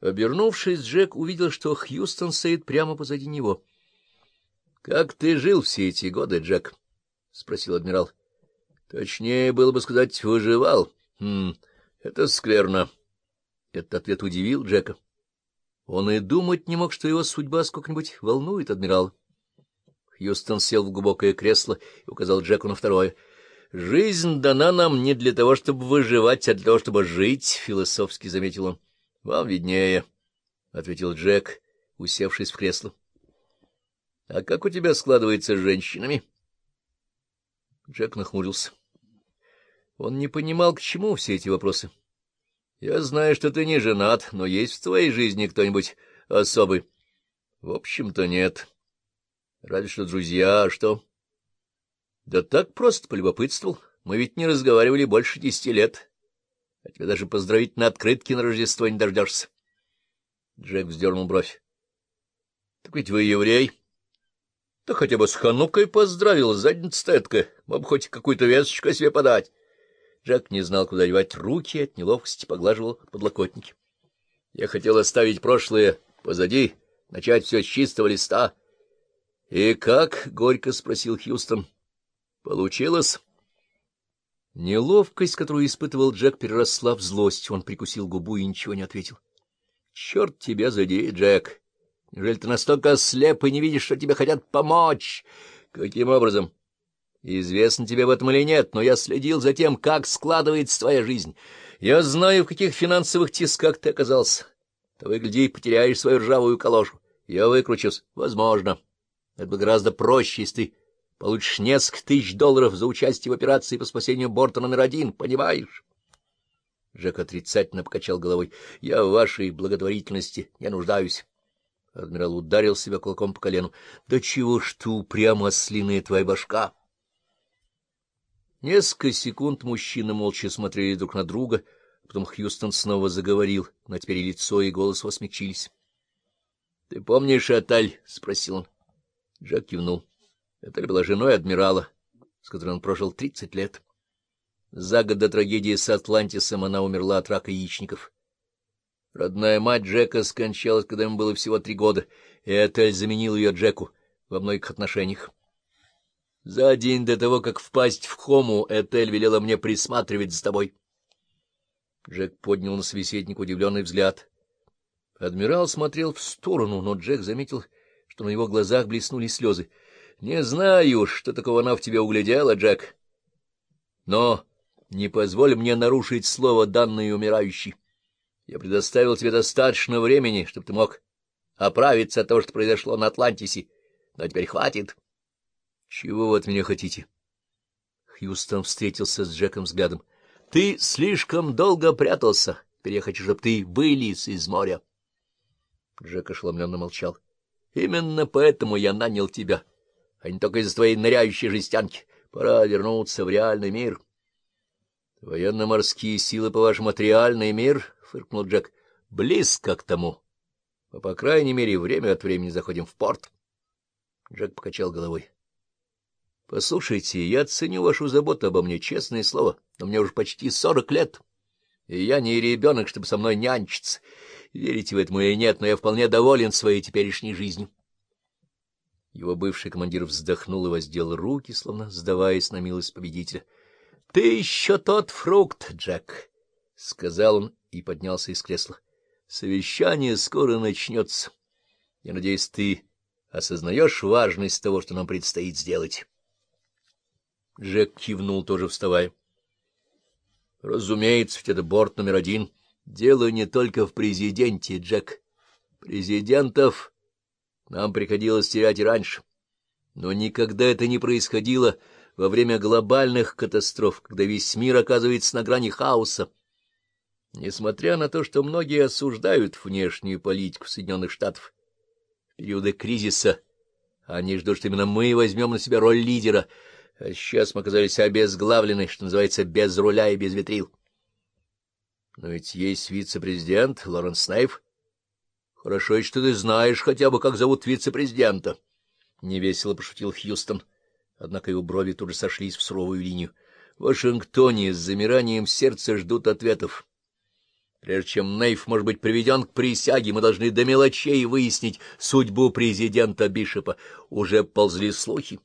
Обернувшись, Джек увидел, что Хьюстон стоит прямо позади него. — Как ты жил все эти годы, Джек? — спросил адмирал. — Точнее, было бы сказать, выживал. Хм, это скверно. Этот ответ удивил Джека. Он и думать не мог, что его судьба сколько-нибудь волнует адмирал. Хьюстон сел в глубокое кресло и указал Джеку на второе. — Жизнь дана нам не для того, чтобы выживать, а для того, чтобы жить, — философски заметил он. — Вам виднее, — ответил Джек, усевшись в кресло. — А как у тебя складывается с женщинами? Джек нахмурился. Он не понимал, к чему все эти вопросы. — Я знаю, что ты не женат, но есть в твоей жизни кто-нибудь особый? — В общем-то, нет. Разве что друзья, а что? — Да так просто полюбопытствовал. Мы ведь не разговаривали больше десяти лет. А тебе даже поздравить на открытке на Рождество не дождешься. Джек вздернул бровь. — Так ведь вы еврей. — Да хотя бы с Ханукой поздравил, задница тетка. Мог бы хоть какую-то весточку себе подать. Джек не знал, куда девать руки, от неловкости поглаживал подлокотники. Я хотел оставить прошлое позади, начать все с чистого листа. — И как? — горько спросил Хьюстон. — Получилось? Неловкость, которую испытывал Джек, переросла в злость. Он прикусил губу и ничего не ответил. — Черт тебя задеет, Джек! Неужели ты настолько слеп и не видишь, что тебе хотят помочь? — Каким образом? — Известно тебе об этом или нет, но я следил за тем, как складывается твоя жизнь. Я знаю, в каких финансовых тисках ты оказался. Ты, выгляди, потеряешь свою ржавую калошу. Я выкручусь. Возможно. Это бы гораздо проще, если ты получишь несколько тысяч долларов за участие в операции по спасению борта номер один, понимаешь? Джек отрицательно покачал головой. — Я в вашей благотворительности не нуждаюсь. Адмирал ударил себя кулаком по колену. — Да чего ж ты упрямо ослиная твоя башка? Несколько секунд мужчины молча смотрели друг на друга, потом Хьюстон снова заговорил, но теперь и лицо, и голос его Ты помнишь Аталь? — спросил он. Джек кивнул. Аталь была женой адмирала, с которой он прожил тридцать лет. За год до трагедии с Атлантисом она умерла от рака яичников. Родная мать Джека скончалась, когда ему было всего три года, и Этель заменил ее Джеку во многих отношениях. За день до того, как впасть в хому, Этель велела мне присматривать за тобой. Джек поднял на собеседника удивленный взгляд. Адмирал смотрел в сторону, но Джек заметил, что на его глазах блеснули слезы. — Не знаю, что такого она в тебе углядела, Джек. Но не позволь мне нарушить слово, данное умирающей. Я предоставил тебе достаточно времени, чтобы ты мог оправиться от того, что произошло на Атлантисе. Но теперь хватит. — Чего вы от меня хотите? Хьюстон встретился с Джеком взглядом. — Ты слишком долго прятался. Теперь я хочу, чтобы ты вылез из моря. Джек ошеломленно молчал. — Именно поэтому я нанял тебя, а не только из-за твоей ныряющей жестянки. Пора вернуться в реальный мир. — Военно-морские силы, по-вашему, реальный мир? — фыркнул Джек. — Близко к тому. Мы, по крайней мере, время от времени заходим в порт. Джек покачал головой. — Послушайте, я ценю вашу заботу обо мне, честное слово, но мне уже почти сорок лет, и я не ребенок, чтобы со мной нянчиться. Верите в это или нет, но я вполне доволен своей теперешней жизнью. Его бывший командир вздохнул и воздел руки, словно сдаваясь на милость победителя. — Ты еще тот фрукт, Джек, — сказал он и поднялся из кресла. — Совещание скоро начнется. Я надеюсь, ты осознаешь важность того, что нам предстоит сделать. Джек кивнул, тоже вставая. — Разумеется, ведь это борт номер один. Дело не только в президенте, Джек. Президентов нам приходилось терять и раньше. Но никогда это не происходило во время глобальных катастроф, когда весь мир оказывается на грани хаоса. Несмотря на то, что многие осуждают внешнюю политику Соединенных Штатов, в периоды кризиса они ждут, что именно мы возьмем на себя роль лидера, а сейчас мы оказались обезглавлены, что называется, без руля и без ветрил. Но ведь есть вице-президент Лоренс Снейф. Хорошо, что ты знаешь хотя бы, как зовут вице-президента. Невесело пошутил Хьюстон. Однако его брови тут же сошлись в суровую линию. В Вашингтоне с замиранием сердца ждут ответов. Прежде чем Нейф может быть приведен к присяге, мы должны до мелочей выяснить судьбу президента Бишопа. Уже ползли слухи.